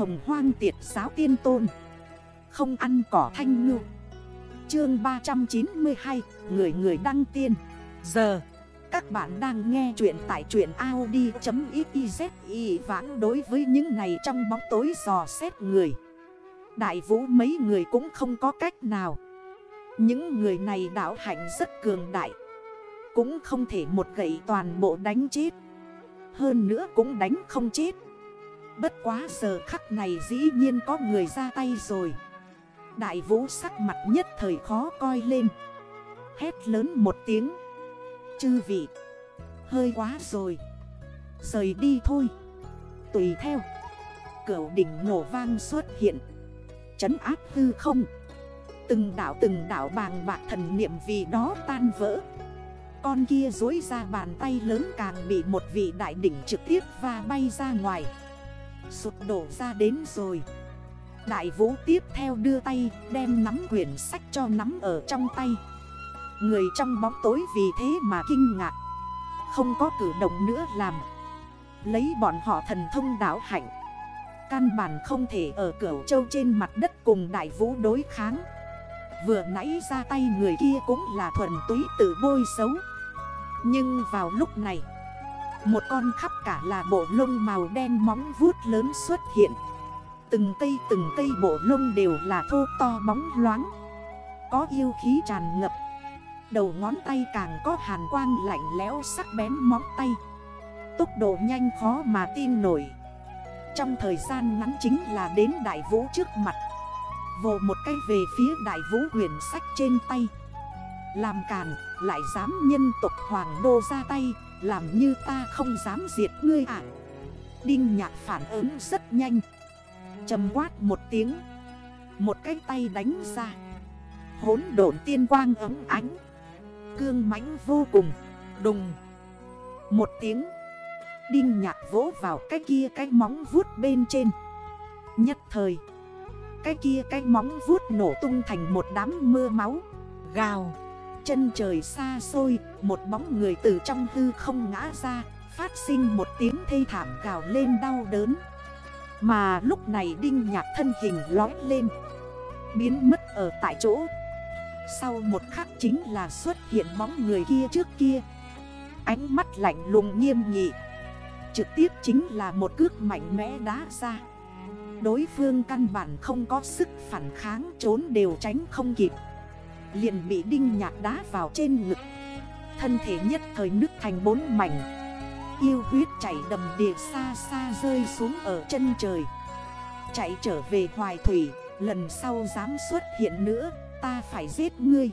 hồng hoang tiệt giáo tiên tôn. Không ăn cỏ thanh ngư. Chương 392 Người người đăng tiên. Giờ, Các bạn đang nghe chuyện tại chuyện Audi.xyz Vãn đối với những này trong bóng tối dò xét người. Đại vũ mấy người cũng không có cách nào. Những người này đảo hạnh rất cường đại. Cũng không thể một gậy toàn bộ đánh chết. Hơn nữa cũng đánh không chết. Bất quá giờ khắc này dĩ nhiên có người ra tay rồi. Đại vũ sắc mặt nhất thời khó coi lên. Hét lớn một tiếng. Chư vị, Hơi quá rồi. Rời đi thôi. Tùy theo. Cửu đỉnh nổ vang xuất hiện. Chấn áp hư không. Từng đảo từng đảo bàng bạc thần niệm vì đó tan vỡ. Con kia dối ra bàn tay lớn càng bị một vị đại đỉnh trực tiếp và bay ra ngoài. Sụt đổ ra đến rồi. Đại vũ tiếp theo đưa tay, đem nắm quyển sách cho nắm ở trong tay. Người trong bóng tối vì thế mà kinh ngạc. Không có cử động nữa làm. Lấy bọn họ thần thông đảo hạnh. Căn bản không thể ở cửu châu trên mặt đất cùng đại vũ đối kháng. Vừa nãy ra tay người kia cũng là thuần túy tự bôi xấu. Nhưng vào lúc này một con khắp cả là bộ lông màu đen móng vuốt lớn xuất hiện. Từng cây từng cây bộ lông đều là thô to bóng loáng. Có yêu khí tràn ngập. Đầu ngón tay càng có hàn quang lạnh lẽo sắc bén móng tay. Tốc độ nhanh khó mà tin nổi. Trong thời gian ngắn chính là đến đại vũ trước mặt. Vồ một cây về phía đại vũ huyền sách trên tay. Làm càn, lại dám nhân tục hoàng đô ra tay. Làm như ta không dám diệt ngươi ạ Đinh nhạc phản ứng rất nhanh. Chầm quát một tiếng. Một cái tay đánh ra. Hốn độn tiên quang ấm ánh. Cương mãnh vô cùng. Đùng. Một tiếng. Đinh nhạc vỗ vào cái kia cái móng vuốt bên trên. Nhất thời. Cái kia cái móng vuốt nổ tung thành một đám mưa máu. Gào. Chân trời xa xôi, Một bóng người từ trong hư không ngã ra, Phát sinh một tiếng thê thảm gào lên đau đớn. Mà lúc này đinh nhạc thân hình lói lên, Biến mất ở tại chỗ. Sau một khắc chính là xuất hiện bóng người kia trước kia. Ánh mắt lạnh lùng nghiêm nghị, Trực tiếp chính là một cước mạnh mẽ đá ra. Đối phương căn bản không có sức phản kháng, trốn đều tránh không kịp. Liền bị đinh nhạc đá vào trên ngực. Thân thể nhất thời nước thành bốn mảnh. Yêu huyết chảy đầm địa xa xa rơi xuống ở chân trời. Chạy trở về hoài thủy, Lần sau dám xuất hiện nữa, Ta phải giết ngươi.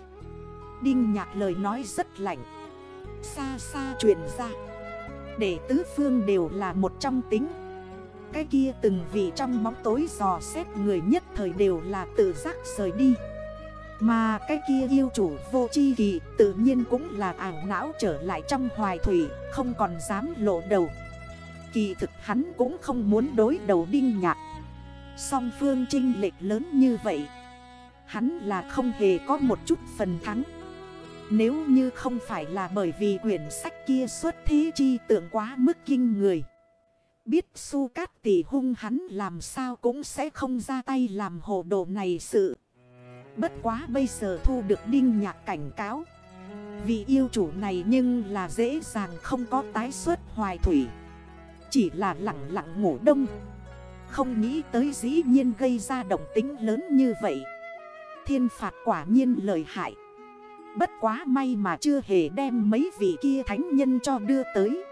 Đinh nhạc lời nói rất lạnh. Xa xa truyền ra. Để tứ phương đều là một trong tính. Cái kia từng vị trong bóng tối dò xét người nhất thời đều là tự giác rời đi. Mà cái kia yêu chủ vô chi kỳ tự nhiên cũng là ảng não trở lại trong hoài thủy, Không còn dám lộ đầu. Kỳ thực hắn cũng không muốn đối đầu đinh nhạc. Song phương trinh lệch lớn như vậy, Hắn là không hề có một chút phần thắng. Nếu như không phải là bởi vì quyển sách kia xuất thế chi tượng quá mức kinh người, Biết su cát tỷ hung hắn làm sao cũng sẽ không ra tay làm hồ đồ này sự. Bất quá bây giờ thu được đinh nhạc cảnh cáo. Vì yêu chủ này nhưng là dễ dàng không có tái xuất hoài thủy. Chỉ là lặng lặng ngủ đông. Không nghĩ tới dĩ nhiên gây ra động tính lớn như vậy. Thiên phạt quả nhiên lời hại. Bất quá may mà chưa hề đem mấy vị kia thánh nhân cho đưa tới.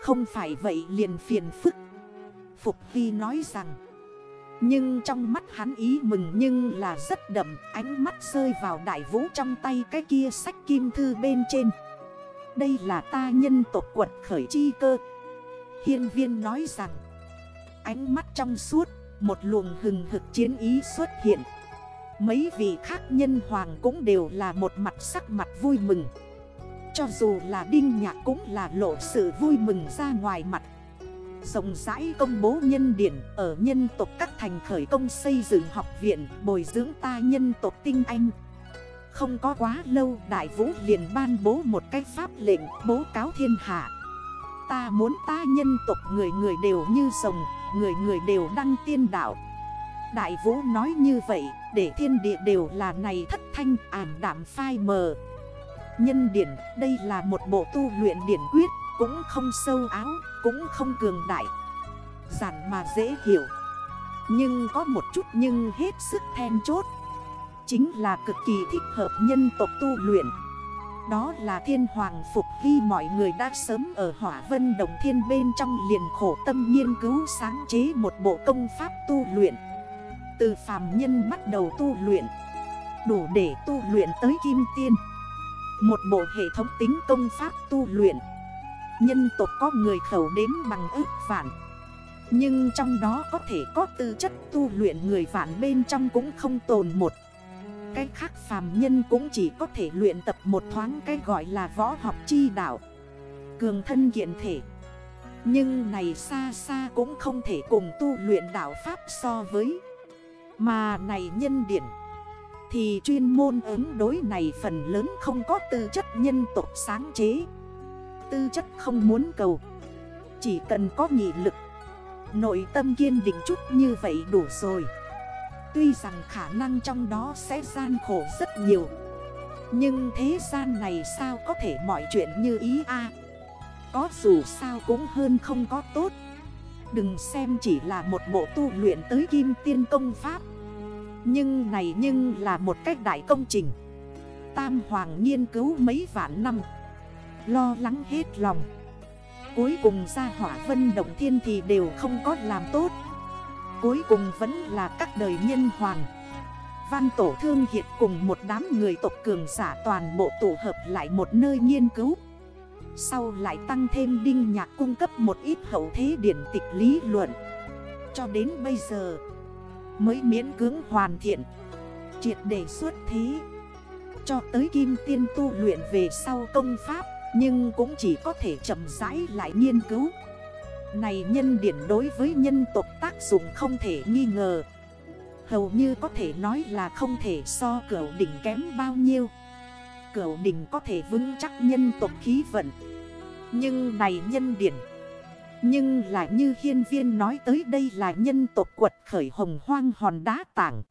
Không phải vậy liền phiền phức. Phục Hy nói rằng nhưng trong mắt hắn ý mừng nhưng là rất đậm, Ánh mắt rơi vào đại vũ trong tay cái kia sách kim thư bên trên. Đây là ta nhân tộc quật khởi chi cơ. Hiên viên nói rằng, Ánh mắt trong suốt, Một luồng hừng hực chiến ý xuất hiện. Mấy vị khác nhân hoàng cũng đều là một mặt sắc mặt vui mừng. Cho dù là đinh nhạc cũng là lộ sự vui mừng ra ngoài mặt Rộng rãi công bố nhân điển ở nhân tộc các thành khởi công xây dựng học viện bồi dưỡng ta nhân tộc tinh anh. Không có quá lâu, đại vũ liền ban bố một cái pháp lệnh bố cáo thiên hạ. Ta muốn ta nhân tộc người người đều như rồng, Người người đều đăng tiên đạo. Đại vũ nói như vậy, Để thiên địa đều là này thất thanh, ảm đạm phai mờ. Nhân điển, đây là một bộ tu luyện điển quyết cũng không sâu áo, Cũng không cường đại. Giản mà dễ hiểu. Nhưng có một chút nhưng hết sức then chốt. Chính là cực kỳ thích hợp nhân tộc tu luyện. Đó là thiên hoàng phục hy mọi người đã sớm ở hỏa vân đồng thiên bên trong liền khổ tâm nghiên cứu sáng chế một bộ công pháp tu luyện. Từ phàm nhân bắt đầu tu luyện. Đủ để tu luyện tới kim tiên. Một bộ hệ thống tính công pháp tu luyện. Nhân tộc có người khẩu đếm bằng ước vạn. Nhưng trong đó có thể có tư chất tu luyện người vạn bên trong cũng không tồn một. Cái khác phàm nhân cũng chỉ có thể luyện tập một thoáng cái gọi là võ học chi đạo. Cường thân kiện thể. Nhưng này xa xa cũng không thể cùng tu luyện đạo Pháp so với. Mà này nhân điển, Thì chuyên môn ứng đối này phần lớn không có tư chất nhân tộc sáng chế. Tư chất không muốn cầu. Chỉ cần có nghị lực, Nội tâm kiên định chút như vậy đủ rồi. Tuy rằng khả năng trong đó sẽ gian khổ rất nhiều, Nhưng thế gian này sao có thể mọi chuyện như ý a? Có dù sao cũng hơn không có tốt. Đừng xem chỉ là một bộ tu luyện tới kim tiên công pháp, Nhưng này nhưng là một cách đại công trình. Tam Hoàng nghiên cứu mấy vạn năm Lo lắng hết lòng. Cuối cùng ra hỏa vân động thiên thì đều không có làm tốt. Cuối cùng vẫn là các đời nhân hoàng. Văn tổ thương hiện cùng một đám người tộc cường giả toàn bộ tổ hợp lại một nơi nghiên cứu. Sau lại tăng thêm đinh nhạc cung cấp một ít hậu thế điển tịch lý luận. Cho đến bây giờ, mới miễn cưỡng hoàn thiện, Triệt đề xuất thí Cho tới kim tiên tu luyện về sau công pháp nhưng cũng chỉ có thể chậm rãi lại nghiên cứu. Này nhân điển đối với nhân tộc tác dụng không thể nghi ngờ. Hầu như có thể nói là không thể so cửa đỉnh kém bao nhiêu. Cửa đỉnh có thể vững chắc nhân tộc khí vận. Nhưng này nhân điển Nhưng là như hiên viên nói tới đây là nhân tộc quật khởi hồng hoang hòn đá tảng.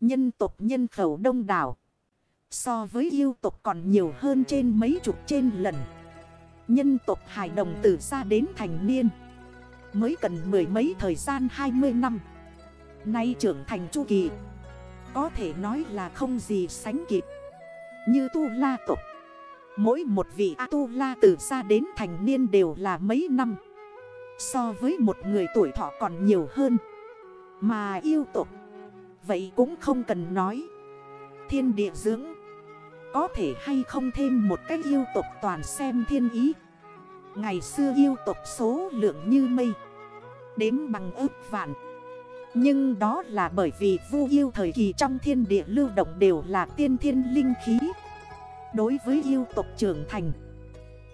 Nhân tộc nhân khẩu đông đảo. So với yêu tộc còn nhiều hơn trên mấy chục trên lần. Nhân tộc hải đồng từ xa đến thành niên. Mới cần mười mấy thời gian 20 năm. Nay trưởng thành chu kỳ. Có thể nói là không gì sánh kịp. Như tu la tộc. Mỗi một vị tu la từ xa đến thành niên đều là mấy năm. So với một người tuổi thọ còn nhiều hơn. Mà yêu tộc. Vậy cũng không cần nói. Thiên địa dưỡng có thể hay không thêm một cách yêu tộc toàn xem thiên ý. Ngày xưa yêu tộc số lượng như mây, Đếm bằng ước vạn. Nhưng đó là bởi vì vu yêu thời kỳ trong thiên địa lưu động đều là tiên thiên linh khí. Đối với yêu tộc trưởng thành,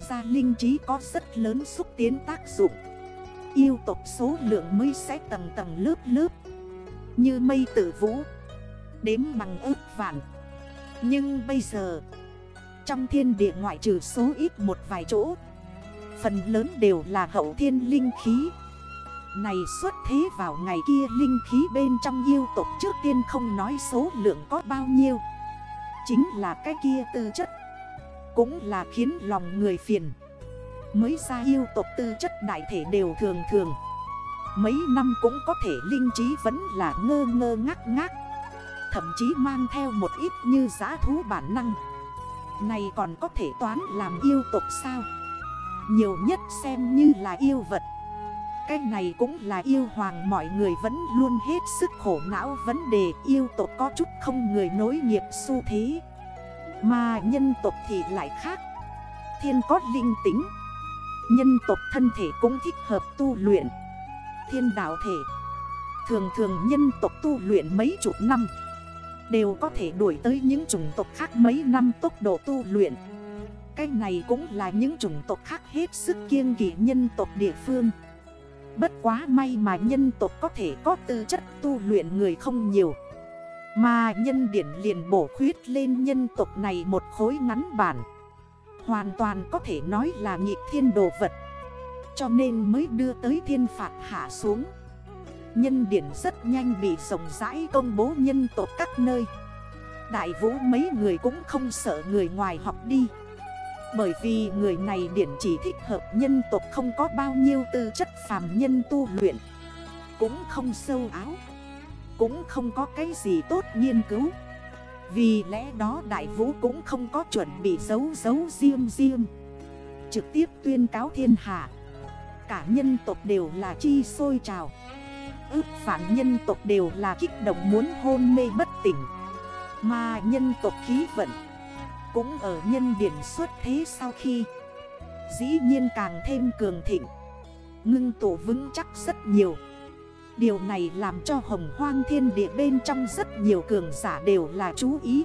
Gia linh trí có rất lớn xúc tiến tác dụng. Yêu tộc số lượng mới sẽ tầng tầng lớp lớp. Như mây tử vũ, Đếm bằng ước vạn. Nhưng bây giờ, Trong thiên địa ngoại trừ số ít một vài chỗ, Phần lớn đều là hậu thiên linh khí. Này xuất thế vào ngày kia linh khí bên trong yêu tộc trước tiên không nói số lượng có bao nhiêu. Chính là cái kia tư chất. Cũng là khiến lòng người phiền. Mới ra yêu tộc tư chất đại thể đều thường thường. Mấy năm cũng có thể linh trí vẫn là ngơ ngơ ngác ngác. Thậm chí mang theo một ít như giá thú bản năng. Này còn có thể toán làm yêu tộc sao? Nhiều nhất xem như là yêu vật. Cái này cũng là yêu hoàng mọi người vẫn luôn hết sức khổ não. Vấn đề yêu tộc có chút không người nối nghiệp xu thế. Mà nhân tộc thì lại khác. Thiên có linh tính. Nhân tộc thân thể cũng thích hợp tu luyện. Thiên đạo thể. Thường thường nhân tộc tu luyện mấy chục năm. Đều có thể đuổi tới những chủng tộc khác mấy năm tốc độ tu luyện. Cái này cũng là những chủng tộc khác hết sức kiêng kỷ nhân tộc địa phương. Bất quá may mà nhân tộc có thể có tư chất tu luyện người không nhiều. Mà nhân điển liền bổ khuyết lên nhân tộc này một khối ngắn bản. Hoàn toàn có thể nói là nghị thiên đồ vật. Cho nên mới đưa tới thiên phạt hạ xuống. Nhân điển rất nhanh bị rộng rãi công bố nhân tộc các nơi. Đại vũ mấy người cũng không sợ người ngoài học đi. Bởi vì người này điển chỉ thích hợp nhân tộc không có bao nhiêu tư chất phàm nhân tu luyện. Cũng không sâu áo. Cũng không có cái gì tốt nghiên cứu. Vì lẽ đó đại vũ cũng không có chuẩn bị giấu giấu riêng riêng. Trực tiếp tuyên cáo thiên hạ. Cả nhân tộc đều là chi sôi trào ước phản nhân tộc đều là kích động muốn hôn mê bất tỉnh. Mà nhân tộc khí vận Cũng ở nhân điển xuất thế sau khi Dĩ nhiên càng thêm cường thịnh, Ngưng tổ vững chắc rất nhiều. Điều này làm cho hồng hoang thiên địa bên trong rất nhiều cường giả đều là chú ý.